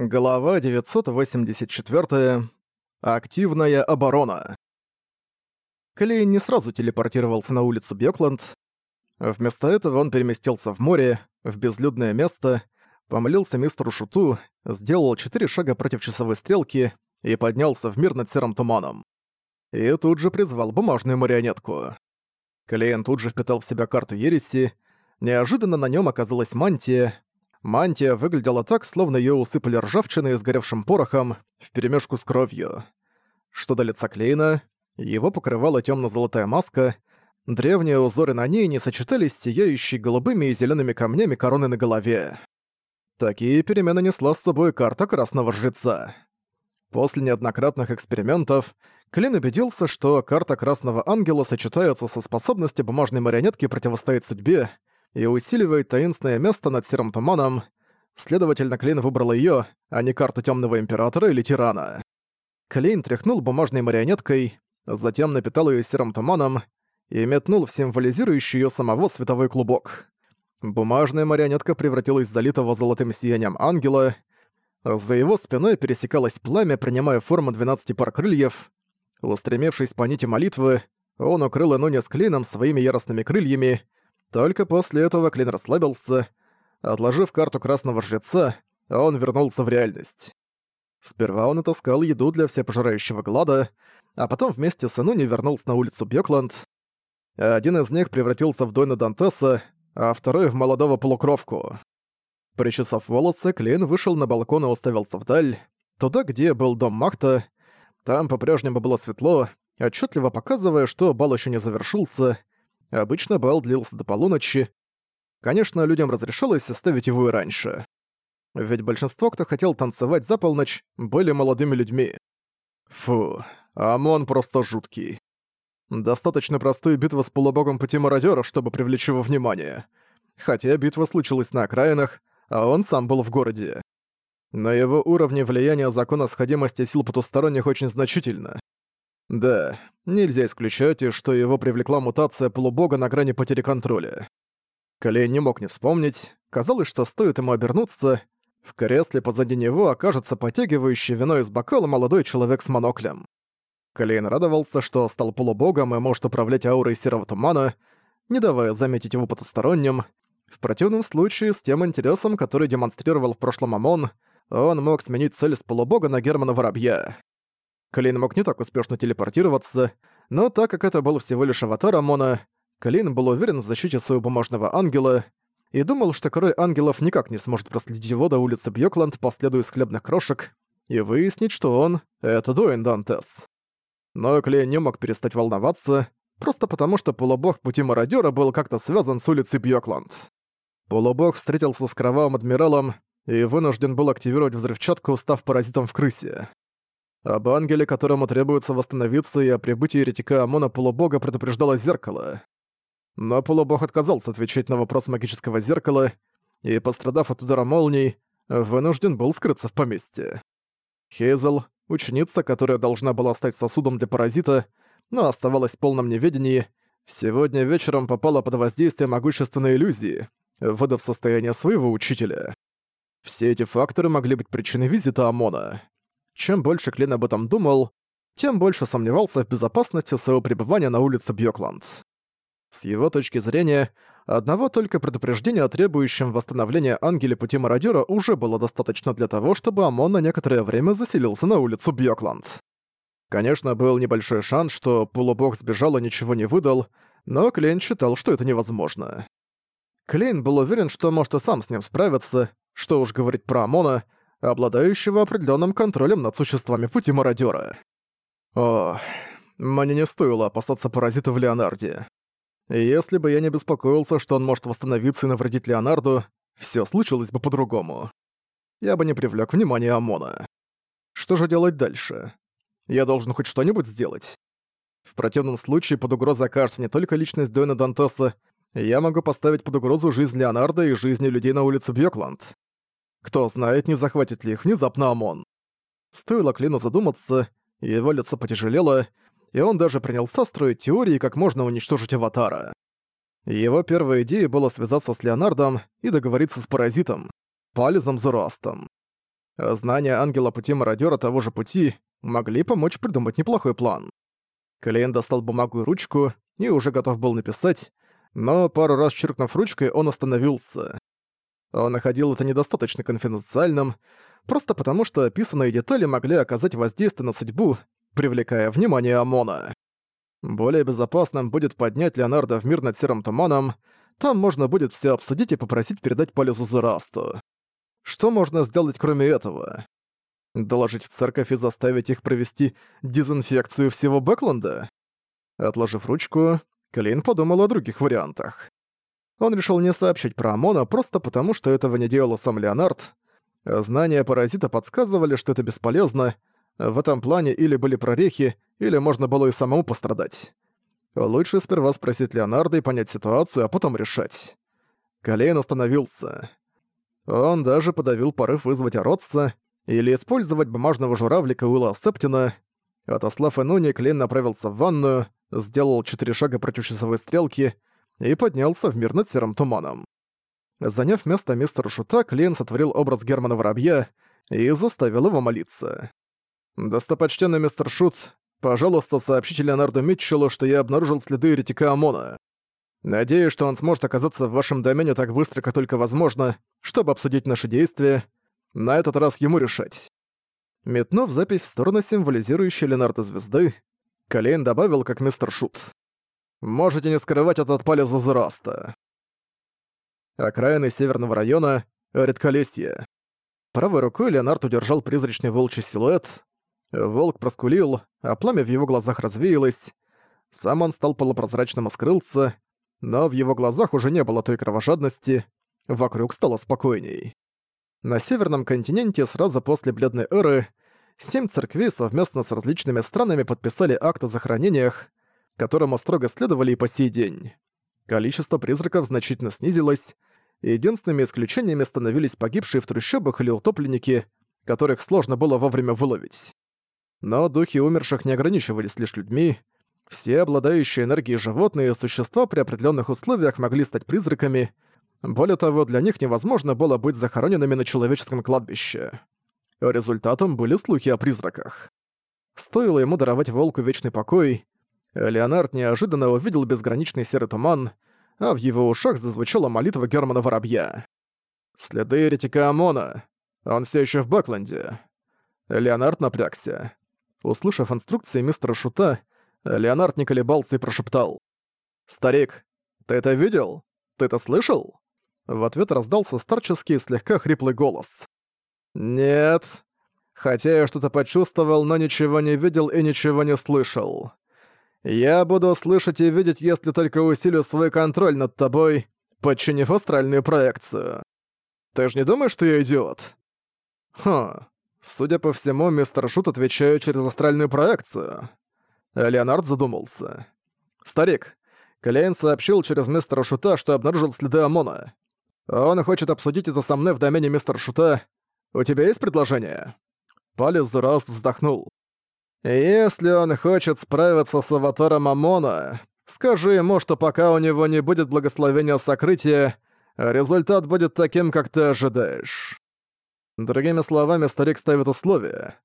Глава 984. Активная оборона. Клей не сразу телепортировался на улицу Бёкланд. Вместо этого он переместился в море, в безлюдное место, помолился мистеру Шуту, сделал четыре шага против часовой стрелки и поднялся в мир над серым туманом. И тут же призвал бумажную марионетку. Клейн тут же впитал в себя карту Ереси, неожиданно на нем оказалась мантия — Мантия выглядела так, словно ее усыпали ржавчиной и сгоревшим порохом, вперемешку с кровью. Что до лица Клейна, его покрывала темно золотая маска, древние узоры на ней не сочетались с сияющей голубыми и зелеными камнями короны на голове. Такие перемены несла с собой карта Красного Жреца. После неоднократных экспериментов Клин убедился, что карта Красного Ангела сочетается со способностью бумажной марионетки противостоять судьбе, и усиливает таинственное место над серым туманом, следовательно, Клейн выбрал её, а не карту Тёмного Императора или Тирана. Клейн тряхнул бумажной марионеткой, затем напитал её серым туманом и метнул в символизирующий её самого световой клубок. Бумажная марионетка превратилась в залитого золотым сиянием ангела, за его спиной пересекалось пламя, принимая форму 12 пар крыльев. Устремившись по нити молитвы, он укрыл Энуня с Клейном своими яростными крыльями только после этого Клин расслабился. Отложив карту Красного Жреца, он вернулся в реальность. Сперва он отыскал еду для всепожирающего глада, а потом вместе с Энуни вернулся на улицу Бьёкланд. Один из них превратился в Дойна Дантеса, а второй — в молодого полукровку. Причесав волосы, Клин вышел на балкон и уставился вдаль, туда, где был дом Макта. Там по-прежнему было светло, отчетливо показывая, что бал еще не завершился, Обычно бал длился до полуночи. Конечно, людям разрешалось составить его и раньше. Ведь большинство, кто хотел танцевать за полночь, были молодыми людьми. Фу, ОМОН просто жуткий. Достаточно простой битва с полубогом пути мародёра, чтобы привлечь его внимание. Хотя битва случилась на окраинах, а он сам был в городе. На его уровне влияние закона сходимости сил потусторонних очень значительно. Да, нельзя исключать, что его привлекла мутация полубога на грани потери контроля. Колей не мог не вспомнить. Казалось, что стоит ему обернуться, в кресле позади него окажется потягивающий вино из бокала молодой человек с моноклем. Колейн радовался, что стал полубогом и может управлять аурой серого тумана, не давая заметить его потусторонним. В противном случае, с тем интересом, который демонстрировал в прошлом ОМОН, он мог сменить цель с полубога на Германа Воробья. Клейн мог не так успешно телепортироваться, но так как это был всего лишь аватар Амона, Клейн был уверен в защите своего бумажного ангела и думал, что король ангелов никак не сможет проследить его до улицы Бьёкланд по следу из хлебных крошек и выяснить, что он — это Дуэн Дантес. Но Клейн не мог перестать волноваться, просто потому что полубог пути мародёра был как-то связан с улицей Бьёкланд. Полубог встретился с кровавым адмиралом и вынужден был активировать взрывчатку, став паразитом в крысе. Об ангеле, которому требуется восстановиться, и о прибытии еретика Амона полубога предупреждало зеркало. Но полубог отказался отвечать на вопрос магического зеркала, и, пострадав от удара молний, вынужден был скрыться в поместье. Хейзел, ученица, которая должна была стать сосудом для паразита, но оставалась в полном неведении, сегодня вечером попала под воздействие могущественной иллюзии, выдав состояние своего учителя. Все эти факторы могли быть причиной визита Омона. Чем больше Клин об этом думал, тем больше сомневался в безопасности своего пребывания на улице Бьёкланд. С его точки зрения, одного только предупреждения о требующем восстановления Ангеля Пути Мародёра уже было достаточно для того, чтобы ОМОН на некоторое время заселился на улицу Бьёкланд. Конечно, был небольшой шанс, что полубог сбежал и ничего не выдал, но Клейн считал, что это невозможно. Клейн был уверен, что может и сам с ним справиться, что уж говорить про ОМОНа, обладающего определенным контролем над существами пути мародера. О, мне не стоило опасаться паразита в Леонарде. Если бы я не беспокоился, что он может восстановиться и навредить Леонарду, все случилось бы по-другому. Я бы не привлек внимания ОМОНа. Что же делать дальше? Я должен хоть что-нибудь сделать. В противном случае под угрозой окажется не только личность Дуэна Дантеса, я могу поставить под угрозу жизнь Леонарда и жизни людей на улице Бьёкланд. Кто знает, не захватит ли их внезапно ОМОН. Стоило Клину задуматься, его лицо потяжелело, и он даже принялся строить теории, как можно уничтожить Аватара. Его первой идеей было связаться с Леонардом и договориться с паразитом, Пализом Зурастом. Знания Ангела Пути Мародёра того же пути могли помочь придумать неплохой план. Клейн достал бумагу и ручку и уже готов был написать, но пару раз чиркнув ручкой, он остановился. Он находил это недостаточно конфиденциальным, просто потому что описанные детали могли оказать воздействие на судьбу, привлекая внимание ОМОНа. Более безопасным будет поднять Леонардо в мир над Серым Туманом, там можно будет все обсудить и попросить передать полезу Зерасту. Что можно сделать кроме этого? Доложить в церковь и заставить их провести дезинфекцию всего Бэкленда? Отложив ручку, Клейн подумал о других вариантах. Он решил не сообщить про Амона просто потому, что этого не делал сам Леонард. Знания паразита подсказывали, что это бесполезно. В этом плане или были прорехи, или можно было и самому пострадать. Лучше сперва спросить Леонарда и понять ситуацию, а потом решать. Колейн остановился. Он даже подавил порыв вызвать Ородца или использовать бумажного журавлика Уилла Септина. Отослав Энуни, Клейн направился в ванную, сделал четыре шага против часовой стрелки — и поднялся в мир над серым туманом. Заняв место мистера Шута, Клейн сотворил образ Германа Воробья и заставил его молиться. «Достопочтенный мистер Шут, пожалуйста, сообщите Леонарду Митчеллу, что я обнаружил следы еретика ОМОНа. Надеюсь, что он сможет оказаться в вашем домене так быстро, как только возможно, чтобы обсудить наши действия. На этот раз ему решать». Метнув запись в сторону символизирующей Леонарда звезды, Колейн добавил как мистер Шут. Можете не скрывать этот палец из возраста. Окраины северного района — редколесье. Правой рукой Леонард удержал призрачный волчий силуэт. Волк проскулил, а пламя в его глазах развеялось. Сам он стал полупрозрачным и скрылся, но в его глазах уже не было той кровожадности, вокруг стало спокойней. На северном континенте сразу после Бледной Эры семь церквей совместно с различными странами подписали акт о захоронениях, которому строго следовали и по сей день. Количество призраков значительно снизилось, и единственными исключениями становились погибшие в трущобах или утопленники, которых сложно было вовремя выловить. Но духи умерших не ограничивались лишь людьми. Все обладающие энергией животные и существа при определенных условиях могли стать призраками. Более того, для них невозможно было быть захороненными на человеческом кладбище. Результатом были слухи о призраках. Стоило ему даровать волку вечный покой — Леонард неожиданно увидел безграничный серый туман, а в его ушах зазвучала молитва Германа Воробья. «Следы еретика Омона. Он все еще в Бакленде». Леонард напрягся. Услышав инструкции мистера Шута, Леонард не колебался и прошептал. «Старик, ты это видел? Ты это слышал?» В ответ раздался старческий, слегка хриплый голос. «Нет. Хотя я что-то почувствовал, но ничего не видел и ничего не слышал. Я буду слышать и видеть, если только усилю свой контроль над тобой, подчинив астральную проекцию. Ты же не думаешь, что я идиот? Хм. Судя по всему, мистер Шут отвечает через астральную проекцию. Леонард задумался. Старик, Клейн сообщил через мистера Шута, что обнаружил следы ОМОНа. Он хочет обсудить это со мной в домене мистера Шута. У тебя есть предложение? Палец Зурас вздохнул. «Если он хочет справиться с аватаром Амона, скажи ему, что пока у него не будет благословения сокрытия, результат будет таким, как ты ожидаешь». Другими словами, старик ставит условия.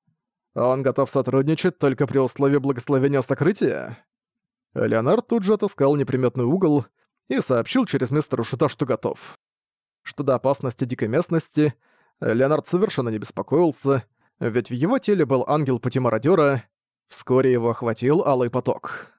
Он готов сотрудничать только при условии благословения сокрытия? Леонард тут же отыскал неприметный угол и сообщил через мистера Шута, что готов. Что до опасности дикой местности, Леонард совершенно не беспокоился, ведь в его теле был ангел пути мародёра, вскоре его охватил алый поток.